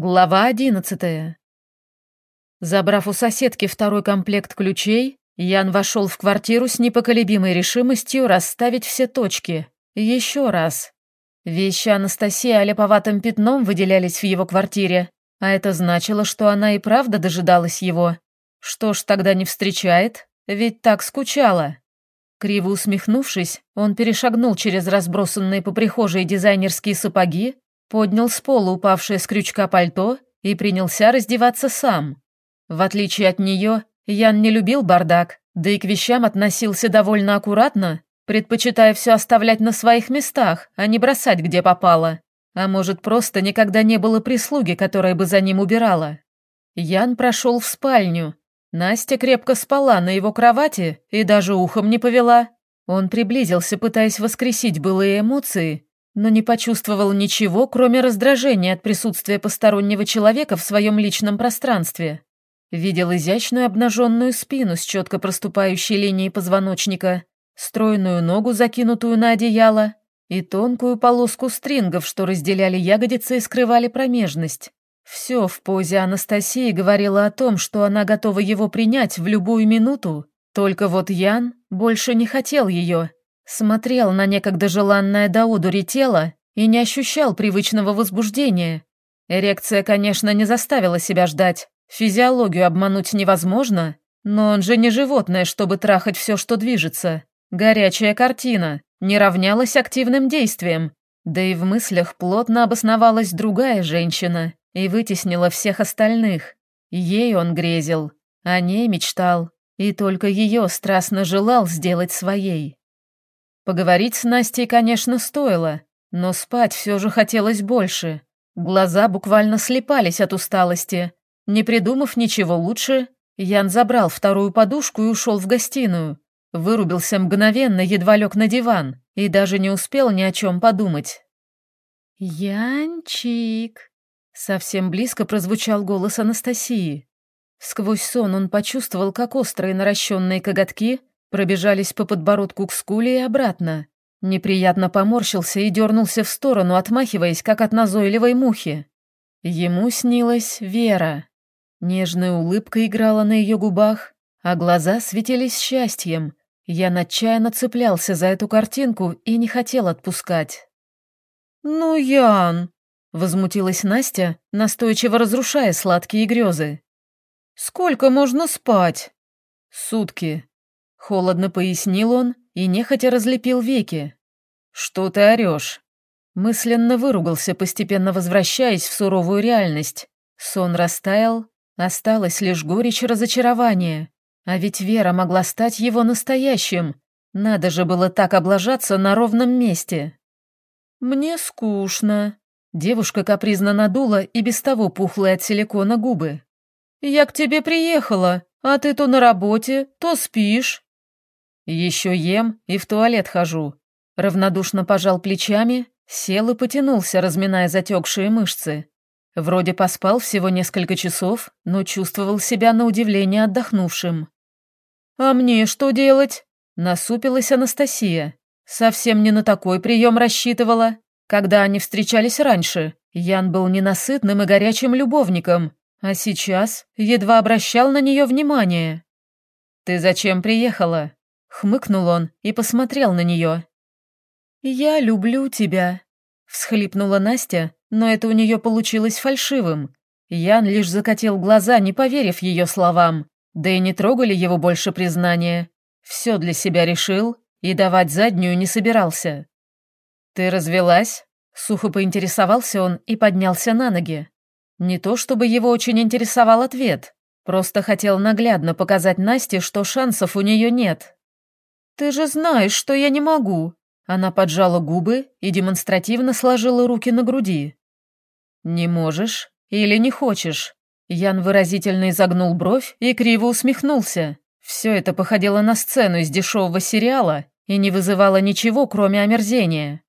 Глава одиннадцатая. Забрав у соседки второй комплект ключей, Ян вошел в квартиру с непоколебимой решимостью расставить все точки. Еще раз. Вещи Анастасии олеповатым пятном выделялись в его квартире, а это значило, что она и правда дожидалась его. Что ж тогда не встречает? Ведь так скучала. Криво усмехнувшись, он перешагнул через разбросанные по прихожей дизайнерские сапоги поднял с пола упавшее с крючка пальто и принялся раздеваться сам. В отличие от нее, Ян не любил бардак, да и к вещам относился довольно аккуратно, предпочитая все оставлять на своих местах, а не бросать где попало. А может, просто никогда не было прислуги, которая бы за ним убирала. Ян прошел в спальню. Настя крепко спала на его кровати и даже ухом не повела. Он приблизился, пытаясь воскресить былые эмоции, но не почувствовал ничего, кроме раздражения от присутствия постороннего человека в своем личном пространстве. Видел изящную обнаженную спину с четко проступающей линией позвоночника, стройную ногу, закинутую на одеяло, и тонкую полоску стрингов, что разделяли ягодицы и скрывали промежность. Все в позе Анастасии говорило о том, что она готова его принять в любую минуту, только вот Ян больше не хотел ее Смотрел на некогда желанное до одури тело и не ощущал привычного возбуждения. Эрекция, конечно, не заставила себя ждать. Физиологию обмануть невозможно, но он же не животное, чтобы трахать все, что движется. Горячая картина не равнялась активным действиям. Да и в мыслях плотно обосновалась другая женщина и вытеснила всех остальных. Ей он грезил, о ней мечтал, и только ее страстно желал сделать своей. Поговорить с Настей, конечно, стоило, но спать все же хотелось больше. Глаза буквально слепались от усталости. Не придумав ничего лучше, Ян забрал вторую подушку и ушел в гостиную. Вырубился мгновенно, едва лег на диван, и даже не успел ни о чем подумать. «Янчик!» Совсем близко прозвучал голос Анастасии. Сквозь сон он почувствовал, как острые наращенные коготки Пробежались по подбородку к скуле и обратно. Неприятно поморщился и дернулся в сторону, отмахиваясь, как от назойливой мухи. Ему снилась Вера. Нежная улыбка играла на ее губах, а глаза светились счастьем. Я отчаянно цеплялся за эту картинку и не хотел отпускать. «Ну, Ян!» — возмутилась Настя, настойчиво разрушая сладкие грезы. «Сколько можно спать?» «Сутки», Холодно пояснил он и нехотя разлепил веки. «Что ты орешь?» Мысленно выругался, постепенно возвращаясь в суровую реальность. Сон растаял, осталось лишь горечь разочарования. А ведь Вера могла стать его настоящим. Надо же было так облажаться на ровном месте. «Мне скучно». Девушка капризно надула и без того пухлые от силикона губы. «Я к тебе приехала, а ты то на работе, то спишь». «Еще ем и в туалет хожу». Равнодушно пожал плечами, сел и потянулся, разминая затекшие мышцы. Вроде поспал всего несколько часов, но чувствовал себя на удивление отдохнувшим. «А мне что делать?» — насупилась Анастасия. «Совсем не на такой прием рассчитывала. Когда они встречались раньше, Ян был ненасытным и горячим любовником, а сейчас едва обращал на нее внимание. «Ты зачем приехала?» Хмыкнул он и посмотрел на нее. «Я люблю тебя», — всхлипнула Настя, но это у нее получилось фальшивым. Ян лишь закатил глаза, не поверив ее словам, да и не трогали его больше признания. Все для себя решил и давать заднюю не собирался. «Ты развелась?» — сухо поинтересовался он и поднялся на ноги. Не то чтобы его очень интересовал ответ, просто хотел наглядно показать Насте, что шансов у нее нет. «Ты же знаешь, что я не могу!» Она поджала губы и демонстративно сложила руки на груди. «Не можешь или не хочешь?» Ян выразительно изогнул бровь и криво усмехнулся. Все это походило на сцену из дешевого сериала и не вызывало ничего, кроме омерзения.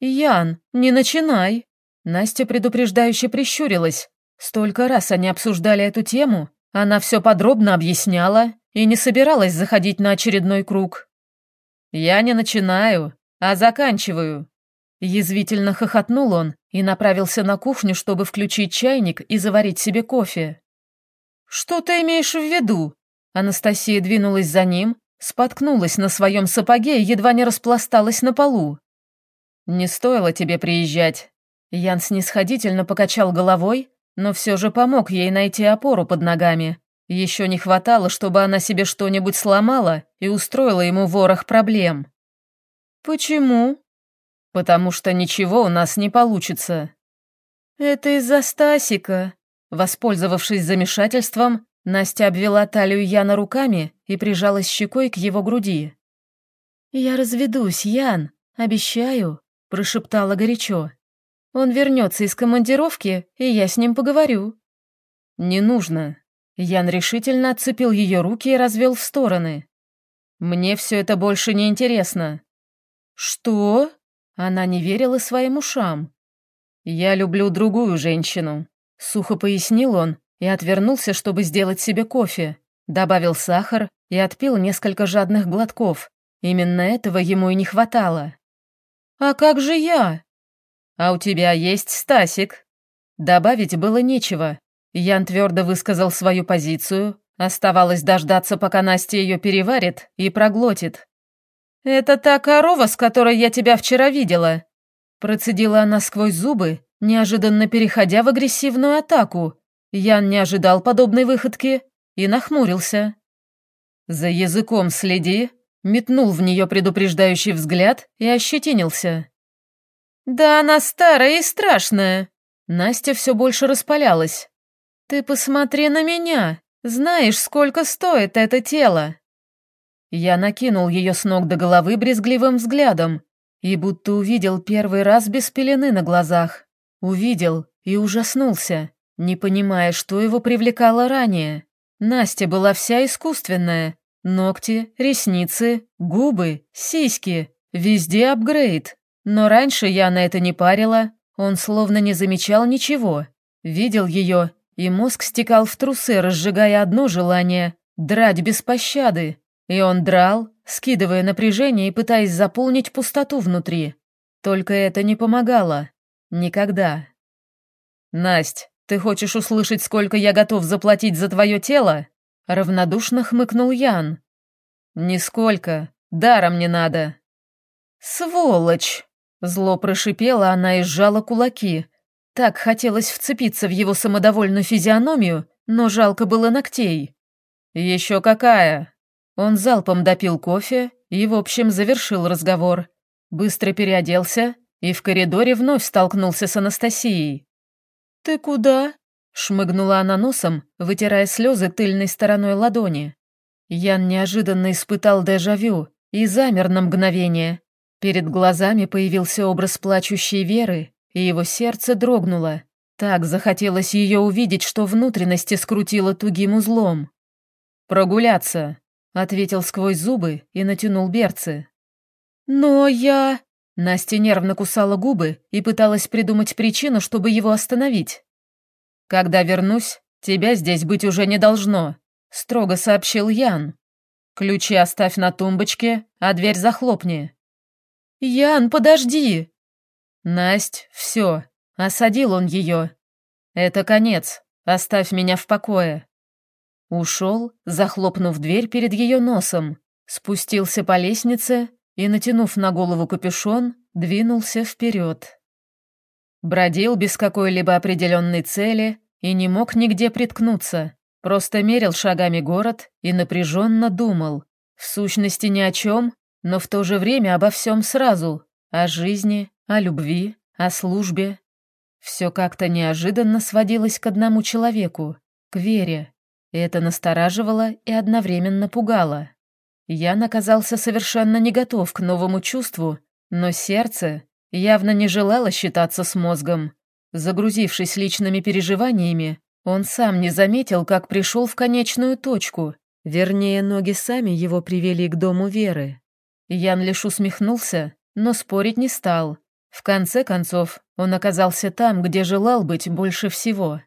«Ян, не начинай!» Настя предупреждающе прищурилась. Столько раз они обсуждали эту тему, она все подробно объясняла и не собиралась заходить на очередной круг. «Я не начинаю, а заканчиваю». Язвительно хохотнул он и направился на кухню, чтобы включить чайник и заварить себе кофе. «Что ты имеешь в виду?» Анастасия двинулась за ним, споткнулась на своем сапоге и едва не распласталась на полу. «Не стоило тебе приезжать». Ян снисходительно покачал головой, но все же помог ей найти опору под ногами. Еще не хватало, чтобы она себе что-нибудь сломала и устроила ему ворох проблем. «Почему?» «Потому что ничего у нас не получится». «Это из-за Стасика». Воспользовавшись замешательством, Настя обвела талию Яна руками и прижалась щекой к его груди. «Я разведусь, Ян, обещаю», — прошептала горячо. «Он вернется из командировки, и я с ним поговорю». «Не нужно». Ян решительно отцепил ее руки и развел в стороны. «Мне все это больше не интересно». «Что?» Она не верила своим ушам. «Я люблю другую женщину», — сухо пояснил он и отвернулся, чтобы сделать себе кофе. Добавил сахар и отпил несколько жадных глотков. Именно этого ему и не хватало. «А как же я?» «А у тебя есть Стасик». Добавить было нечего. Ян твердо высказал свою позицию. Оставалось дождаться, пока Настя ее переварит и проглотит. «Это та корова, с которой я тебя вчера видела», процедила она сквозь зубы, неожиданно переходя в агрессивную атаку. Ян не ожидал подобной выходки и нахмурился. «За языком следи», метнул в нее предупреждающий взгляд и ощетинился. «Да она старая и страшная!» Настя все больше распалялась. «Ты посмотри на меня! Знаешь, сколько стоит это тело!» Я накинул ее с ног до головы брезгливым взглядом и будто увидел первый раз без пелены на глазах. Увидел и ужаснулся, не понимая, что его привлекало ранее. Настя была вся искусственная. Ногти, ресницы, губы, сиськи. Везде апгрейд. Но раньше я на это не парила. Он словно не замечал ничего. Видел ее, и мозг стекал в трусы, разжигая одно желание — драть без пощады. И он драл, скидывая напряжение и пытаясь заполнить пустоту внутри. Только это не помогало. Никогда. «Насть, ты хочешь услышать, сколько я готов заплатить за твое тело?» Равнодушно хмыкнул Ян. «Нисколько. Даром не надо». «Сволочь!» Зло прошипела она и сжала кулаки. Так хотелось вцепиться в его самодовольную физиономию, но жалко было ногтей. «Еще какая!» Он залпом допил кофе и, в общем, завершил разговор. Быстро переоделся и в коридоре вновь столкнулся с Анастасией. «Ты куда?» — шмыгнула она носом, вытирая слезы тыльной стороной ладони. Ян неожиданно испытал дежавю и замер на мгновение. Перед глазами появился образ плачущей Веры, и его сердце дрогнуло. Так захотелось ее увидеть, что внутренности скрутило тугим узлом. «Прогуляться», Ответил сквозь зубы и натянул берцы. «Но я...» Настя нервно кусала губы и пыталась придумать причину, чтобы его остановить. «Когда вернусь, тебя здесь быть уже не должно», — строго сообщил Ян. «Ключи оставь на тумбочке, а дверь захлопни». «Ян, подожди!» «Насть, все», — осадил он ее. «Это конец, оставь меня в покое». Ушел, захлопнув дверь перед ее носом, спустился по лестнице и, натянув на голову капюшон, двинулся вперед. Бродил без какой-либо определенной цели и не мог нигде приткнуться, просто мерил шагами город и напряженно думал, в сущности ни о чем, но в то же время обо всем сразу, о жизни, о любви, о службе. Все как-то неожиданно сводилось к одному человеку, к Вере. Это настораживало и одновременно пугало. Ян оказался совершенно не готов к новому чувству, но сердце явно не желало считаться с мозгом. Загрузившись личными переживаниями, он сам не заметил, как пришел в конечную точку, вернее, ноги сами его привели к дому Веры. Ян лишь усмехнулся, но спорить не стал. В конце концов, он оказался там, где желал быть больше всего.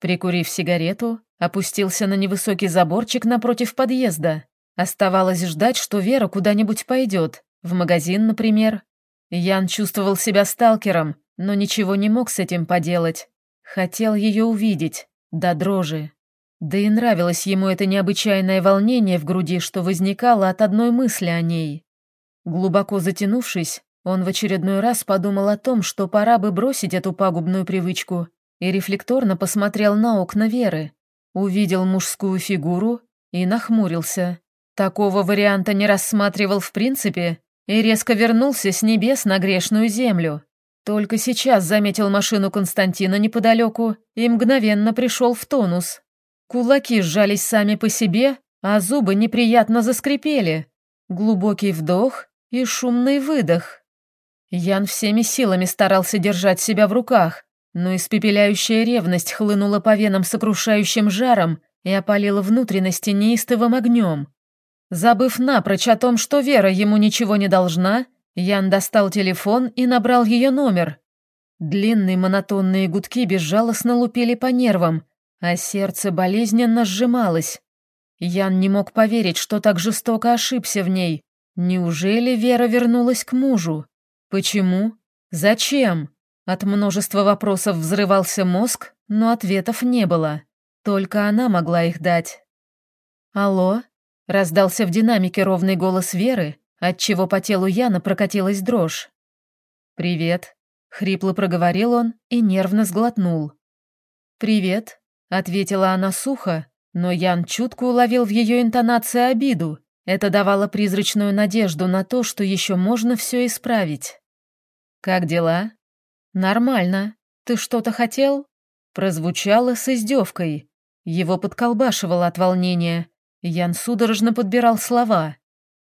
Прикурив сигарету, опустился на невысокий заборчик напротив подъезда. Оставалось ждать, что Вера куда-нибудь пойдет, в магазин, например. Ян чувствовал себя сталкером, но ничего не мог с этим поделать. Хотел ее увидеть, до дрожи. Да и нравилось ему это необычайное волнение в груди, что возникало от одной мысли о ней. Глубоко затянувшись, он в очередной раз подумал о том, что пора бы бросить эту пагубную привычку, и рефлекторно посмотрел на окна Веры. Увидел мужскую фигуру и нахмурился. Такого варианта не рассматривал в принципе и резко вернулся с небес на грешную землю. Только сейчас заметил машину Константина неподалеку и мгновенно пришел в тонус. Кулаки сжались сами по себе, а зубы неприятно заскрипели. Глубокий вдох и шумный выдох. Ян всеми силами старался держать себя в руках, но испепеляющая ревность хлынула по венам сокрушающим жаром и опалила внутренности неистовым огнем. Забыв напрочь о том, что Вера ему ничего не должна, Ян достал телефон и набрал ее номер. Длинные монотонные гудки безжалостно лупили по нервам, а сердце болезненно сжималось. Ян не мог поверить, что так жестоко ошибся в ней. Неужели Вера вернулась к мужу? Почему? Зачем? От множества вопросов взрывался мозг, но ответов не было. Только она могла их дать. «Алло?» — раздался в динамике ровный голос Веры, отчего по телу Яна прокатилась дрожь. «Привет», — хрипло проговорил он и нервно сглотнул. «Привет», — ответила она сухо, но Ян чутко уловил в ее интонации обиду. Это давало призрачную надежду на то, что еще можно все исправить. «Как дела?» «Нормально. Ты что-то хотел?» Прозвучало с издевкой. Его подколбашивало от волнения. Ян судорожно подбирал слова.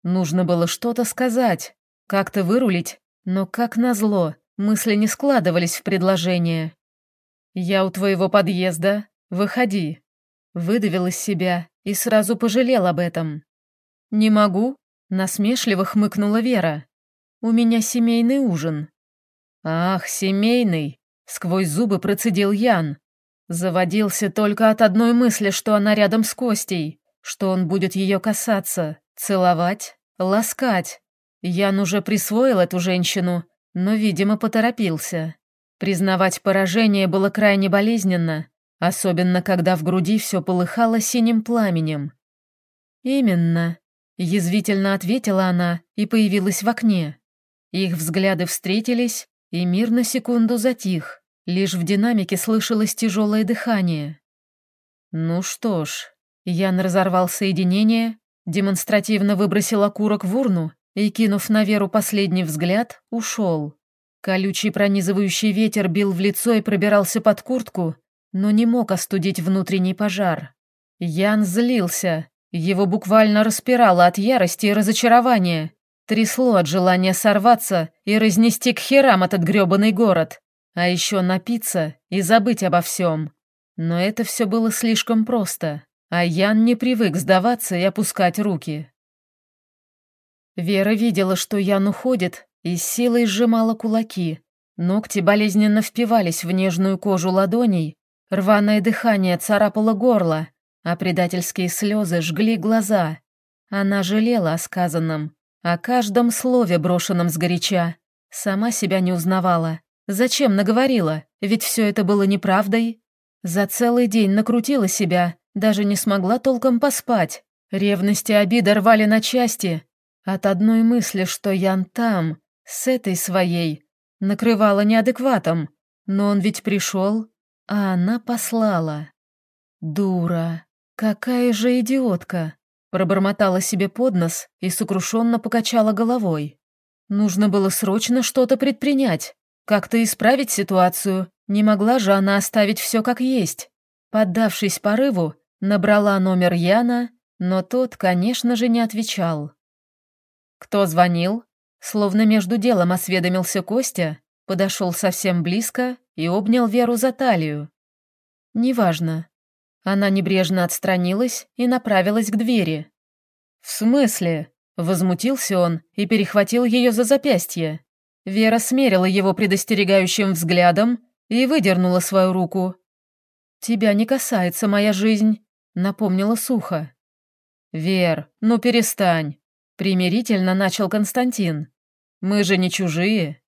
Нужно было что-то сказать, как-то вырулить, но, как назло, мысли не складывались в предложение. «Я у твоего подъезда. Выходи». Выдавил из себя и сразу пожалел об этом. «Не могу», — насмешливо хмыкнула Вера. «У меня семейный ужин». «Ах, семейный!» — сквозь зубы процедил Ян. Заводился только от одной мысли, что она рядом с Костей, что он будет ее касаться, целовать Ласкать. Ян уже присвоил эту женщину, но, видимо, поторопился. Признавать поражение было крайне болезненно, особенно когда в груди все полыхало синим пламенем. «Именно», — язвительно ответила она и появилась в окне. Их взгляды встретились, и мир на секунду затих, лишь в динамике слышалось тяжелое дыхание. «Ну что ж», — Ян разорвал соединение Демонстративно выбросил окурок в урну и, кинув на Веру последний взгляд, ушел. Колючий пронизывающий ветер бил в лицо и пробирался под куртку, но не мог остудить внутренний пожар. Ян злился, его буквально распирало от ярости и разочарования. Трясло от желания сорваться и разнести к херам этот грёбаный город, а еще напиться и забыть обо всем. Но это все было слишком просто. А Ян не привык сдаваться и опускать руки. Вера видела, что Ян уходит, и силой сжимала кулаки. Ногти болезненно впивались в нежную кожу ладоней, рваное дыхание царапало горло, а предательские слезы жгли глаза. Она жалела о сказанном, о каждом слове, брошенном сгоряча. Сама себя не узнавала. Зачем наговорила? Ведь все это было неправдой. За целый день накрутила себя, даже не смогла толком поспать. Ревность и обида рвали на части. От одной мысли, что Ян там, с этой своей, накрывала неадекватом. Но он ведь пришел, а она послала. Дура. Какая же идиотка. Пробормотала себе под нос и сокрушенно покачала головой. Нужно было срочно что-то предпринять, как-то исправить ситуацию. Не могла же она оставить все как есть. Поддавшись порыву, Набрала номер Яна, но тот, конечно же, не отвечал. «Кто звонил?» Словно между делом осведомился Костя, подошел совсем близко и обнял Веру за талию. «Неважно». Она небрежно отстранилась и направилась к двери. «В смысле?» — возмутился он и перехватил ее за запястье. Вера смерила его предостерегающим взглядом и выдернула свою руку. «Тебя не касается моя жизнь», напомнила сухо. «Вер, ну перестань», — примирительно начал Константин. Мы же не чужие».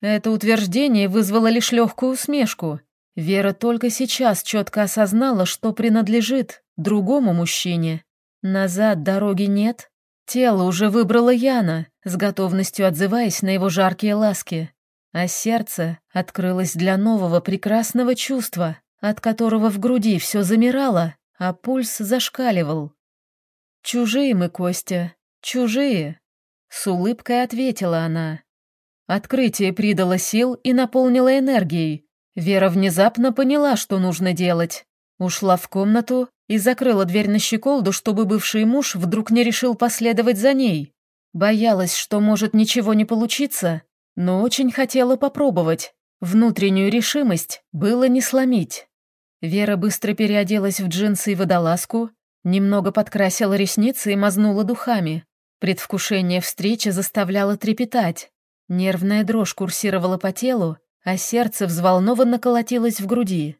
Это утверждение вызвало лишь легкую усмешку. Вера только сейчас четко осознала, что принадлежит другому мужчине. Назад дороги нет. Тело уже выбрало Яна, с готовностью отзываясь на его жаркие ласки. А сердце открылось для нового прекрасного чувства, от которого в груди все замирало, а пульс зашкаливал. «Чужие мы, Костя, чужие», — с улыбкой ответила она. Открытие придало сил и наполнило энергией. Вера внезапно поняла, что нужно делать. Ушла в комнату и закрыла дверь на щеколду, чтобы бывший муж вдруг не решил последовать за ней. Боялась, что может ничего не получиться, но очень хотела попробовать. Внутреннюю решимость было не сломить. Вера быстро переоделась в джинсы и водолазку, немного подкрасила ресницы и мазнула духами. Предвкушение встречи заставляло трепетать. Нервная дрожь курсировала по телу, а сердце взволнованно колотилось в груди.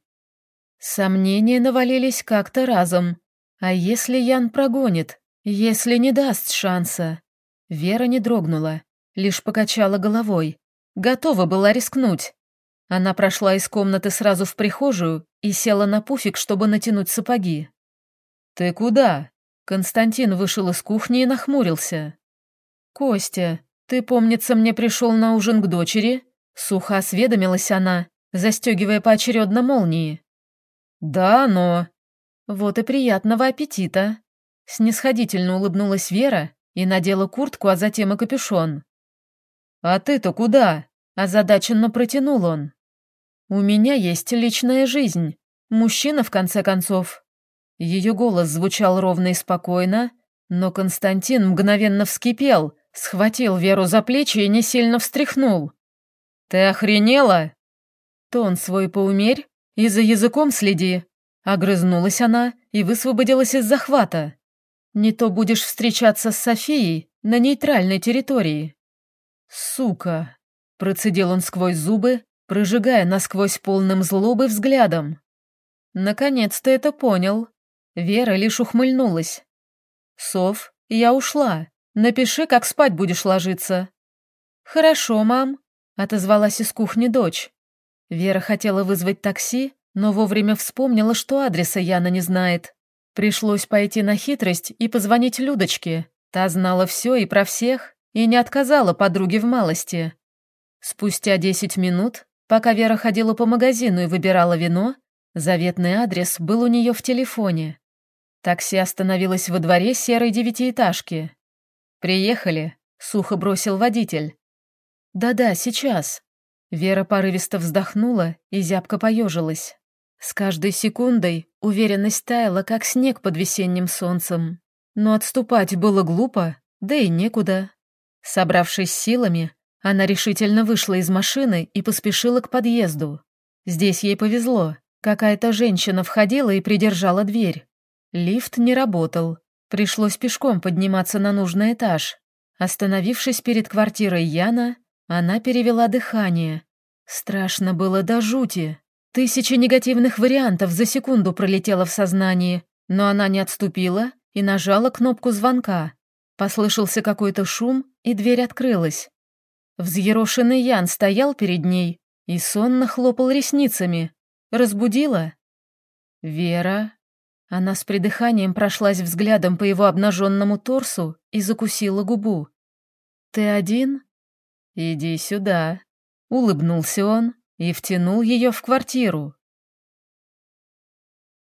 Сомнения навалились как-то разом. А если Ян прогонит? Если не даст шанса? Вера не дрогнула, лишь покачала головой. Готова была рискнуть. Она прошла из комнаты сразу в прихожую и села на пуфик, чтобы натянуть сапоги. «Ты куда?» Константин вышел из кухни и нахмурился. «Костя, «Ты, помнится, мне пришел на ужин к дочери?» Сухо осведомилась она, застегивая поочередно молнии. «Да, но...» «Вот и приятного аппетита!» Снисходительно улыбнулась Вера и надела куртку, а затем и капюшон. «А ты-то куда?» – озадаченно протянул он. «У меня есть личная жизнь. Мужчина, в конце концов». Ее голос звучал ровно и спокойно, но Константин мгновенно вскипел, Схватил Веру за плечи и не сильно встряхнул. «Ты охренела?» «Тон свой поумерь и за языком следи», — огрызнулась она и высвободилась из захвата. «Не то будешь встречаться с Софией на нейтральной территории». «Сука!» — процедил он сквозь зубы, прожигая насквозь полным злобы взглядом. Наконец-то это понял. Вера лишь ухмыльнулась. «Сов, я ушла. Напиши, как спать будешь ложиться». «Хорошо, мам», — отозвалась из кухни дочь. Вера хотела вызвать такси, но вовремя вспомнила, что адреса Яна не знает. Пришлось пойти на хитрость и позвонить Людочке. Та знала все и про всех, и не отказала подруге в малости. Спустя десять минут, пока Вера ходила по магазину и выбирала вино, заветный адрес был у нее в телефоне. Такси остановилось во дворе серой девятиэтажки. «Приехали», — сухо бросил водитель. «Да-да, сейчас». Вера порывисто вздохнула и зябко поежилась. С каждой секундой уверенность таяла, как снег под весенним солнцем. Но отступать было глупо, да и некуда. Собравшись силами, она решительно вышла из машины и поспешила к подъезду. Здесь ей повезло. Какая-то женщина входила и придержала дверь. Лифт не работал, Пришлось пешком подниматься на нужный этаж. Остановившись перед квартирой Яна, она перевела дыхание. Страшно было до жути. Тысяча негативных вариантов за секунду пролетело в сознании, но она не отступила и нажала кнопку звонка. Послышался какой-то шум, и дверь открылась. Взъерошенный Ян стоял перед ней и сонно хлопал ресницами. Разбудила? «Вера?» Она с придыханием прошлась взглядом по его обнаженному торсу и закусила губу. «Ты один?» «Иди сюда», — улыбнулся он и втянул ее в квартиру.